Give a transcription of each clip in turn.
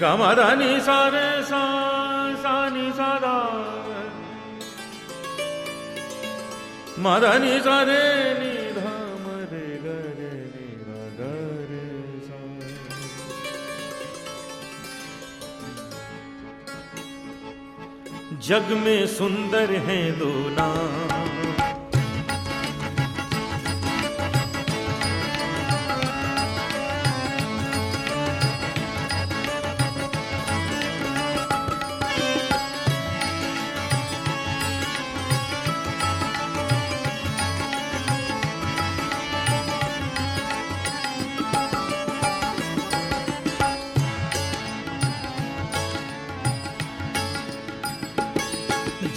गमधनि सारे सा सा नि सा दा सारे नि नि सा। जग में सुंदर है दो नाम।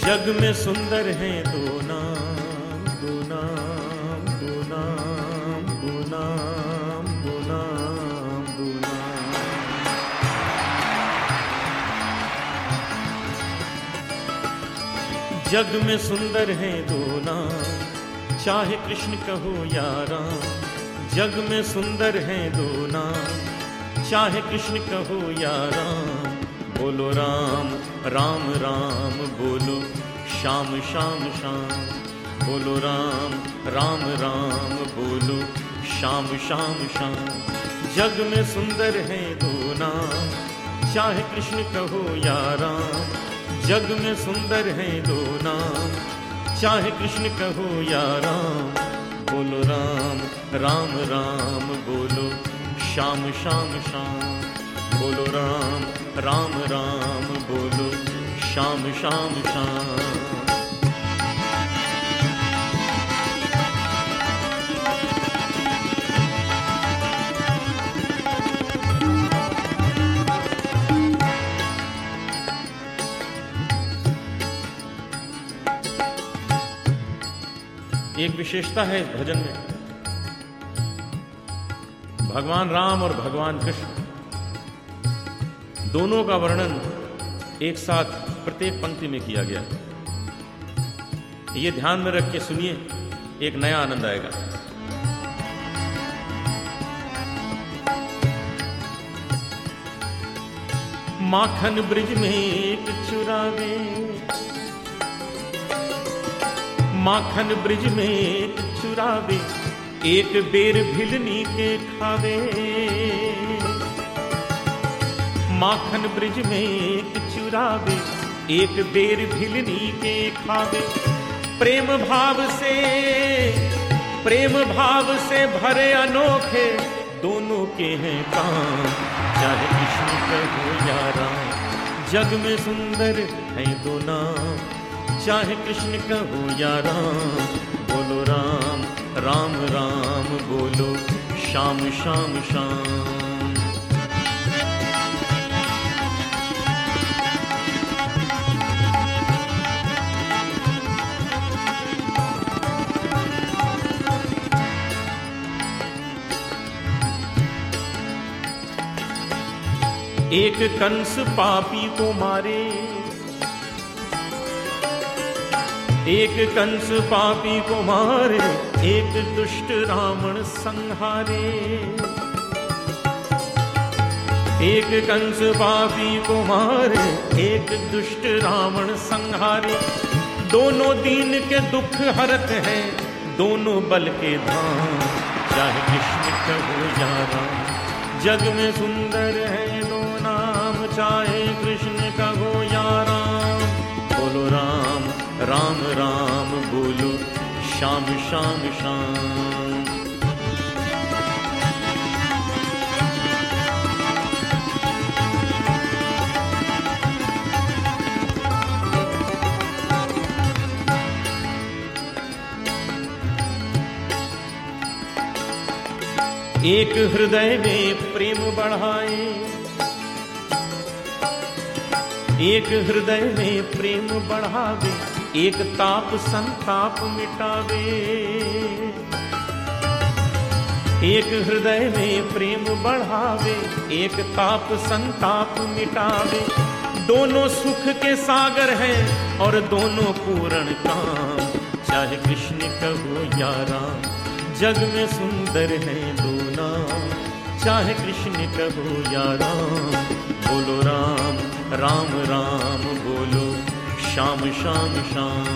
जग में सुंदर है दो नाम दो नाम दो नाम दो नाम दो नाम दो नाम। जग में सुंदर हैं दो नाम, चाहे कृष्ण कहो या राम। जग में सुंदर हैं दो नाम, चाहे कृष्ण कहो या राम। बोलो राम राम राम, बोलो श्याम श्याम श्याम। बोलो राम राम राम, बोलो श्याम श्याम श्याम। जग में सुंदर है दो नाम, चाहे कृष्ण कहो या राम। जग में सुंदर है दो नाम, चाहे कृष्ण कहो या राम। बोलो राम राम राम, बोलो श्याम श्याम श्याम। बोलो राम राम राम बोलो, श्याम श्याम श्याम। एक विशेषता है इस भजन में। भगवान राम और भगवान कृष्ण। दोनों का वर्णन एक साथ प्रत्येक पंक्ति में किया गया। ये ध्यान में रख के सुनिए, एक नया आनंद आएगा। माखन ब्रिज में चुरावे, माखन ब्रिज में चुरावे, एक बेर भिलनी के खावे। माखन ब्रिज में एक चुरावे, एक बेर भिलनी के खावे। प्रेम भाव से, प्रेम भाव से भरे अनोखे दोनों के हैं काम। चाहे कृष्ण कहो या राम, जग में सुंदर है दो नाम। चाहे कृष्ण कहो या राम, बोलो राम राम राम, बोलो श्याम श्याम श्याम एक कंस पापी को मारे। एक कंस पापी को मारे, एक दुष्ट रावण संहारे। एक कंस पापी को मारे, एक दुष्ट रावण संहारे। दोनों दीन के दुख हरत हैं, दोनों बल के धाम। चाहे कृष्ण कहो या राम जग में सुंदर है। चाहे कृष्ण कहो या राम। बोलो राम राम राम, बोलो श्याम श्याम श्याम। एक हृदय में प्रेम बढ़ाए एक हृदय में प्रेम बढ़ावे, एक ताप संताप मिटावे। एक हृदय में प्रेम बढ़ावे, एक ताप संताप मिटावे। दोनों सुख के सागर हैं और दोनों पूर्ण काम। चाहे कृष्ण कहो या राम, जग में सुंदर है दो नाम। चाहे कृष्ण कहो या राम, बोलो राम। राम राम बोलो श्याम श्याम श्याम।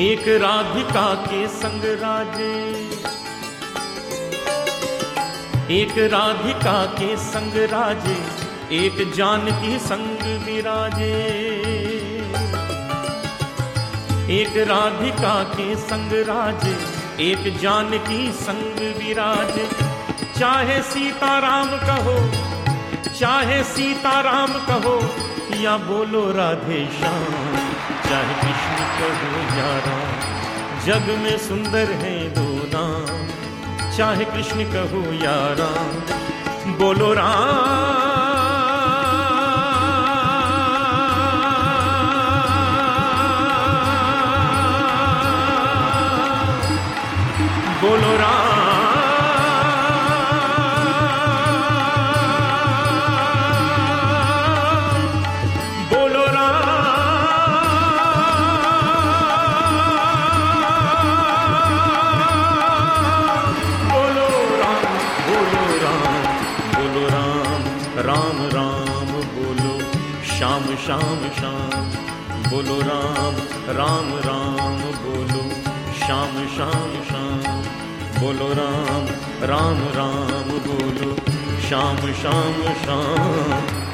एक राधिका के संग राजे एक राधिका के संग राजे, एक जानकी संग विराजे। एक राधिका के संग राजे, एक जानकी संग विराजे। चाहे सीता राम कहो, चाहे सीता राम कहो, या बोलो राधे श्याम, चाहे कृष्ण कहो या राम। जग में सुंदर है दो चाहे कृष्ण कहो बोलो राम बोलो राम। राम। श्याम श्याम। बोलो राम राम राम बोलो। श्याम श्याम श्याम। बोलो राम राम राम बोलो। श्याम श्याम श्याम